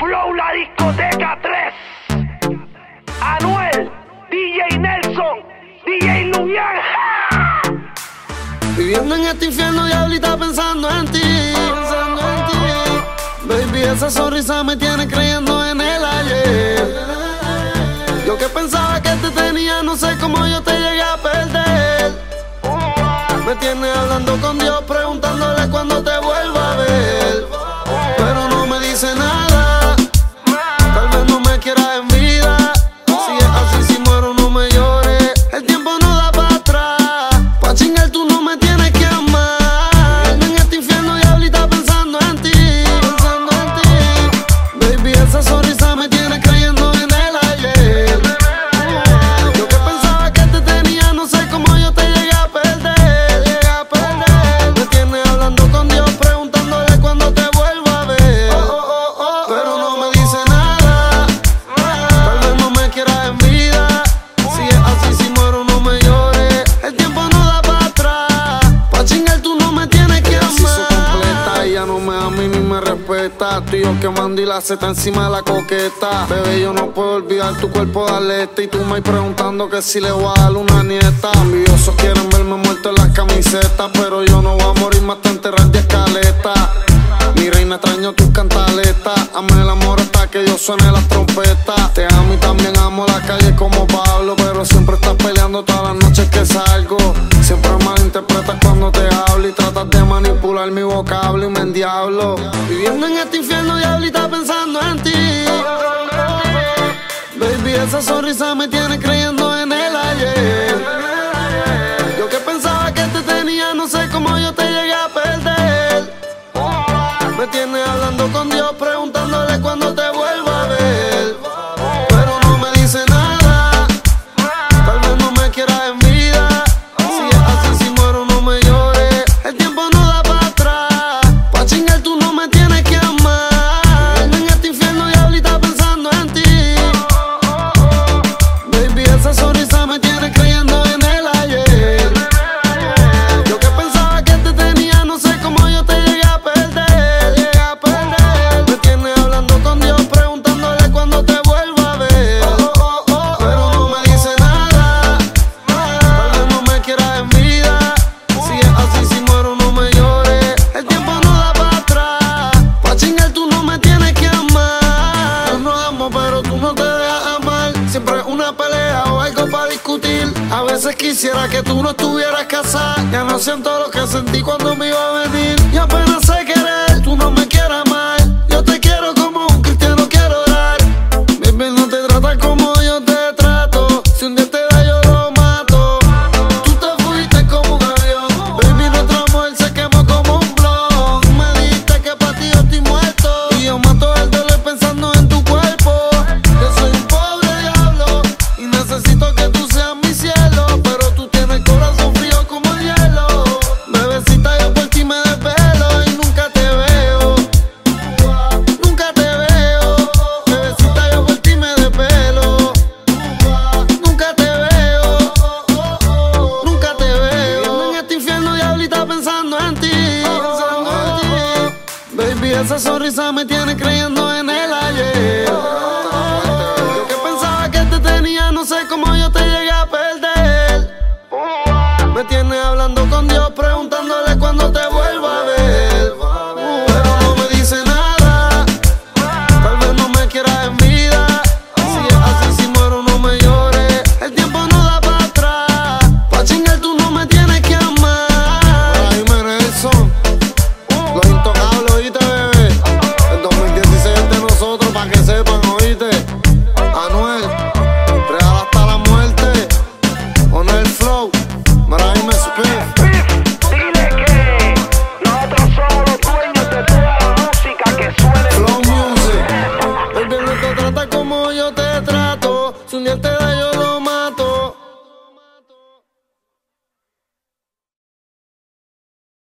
Flow la discoteca 3. Anuel, DJ Nelson, DJ Lumian. Viviendo en este infierno, diablita, pensando en ti. Pensando en ti. Baby, esa sonrisa me tiene creyendo en el ayer. Yo que pensaba que te tenía, no sé cómo yo te llegué a perder. Me tiene hablando con Dios poeta. Estoy yo quemando y la seta encima de la coqueta. Bebé, yo no puedo olvidar tu cuerpo de aleta. Y tú me preguntando que si le voy a dar una nieta. Ambiosos quieren verme muerto en las camisetas. Pero yo no voy a morir más te enterrar de escaleta. Mi reina, extraño tus cantaletas. Amé el amor hasta que yo suene las trompetas. Te amo y también amo la calle como Pablo. Pero siempre pensando, diablita, pensando en ti. Baby, esa sonrisa me tiene creyendo. una pelea o algo para discutir. A veces quisiera que tú no estuvieras casada. Ya no siento lo que sentí cuando me iba a venir. Y apenas sé querer, tú no me Esa sonrisa me tiene creyendo en él trata como yo te trato. Si un día te da yo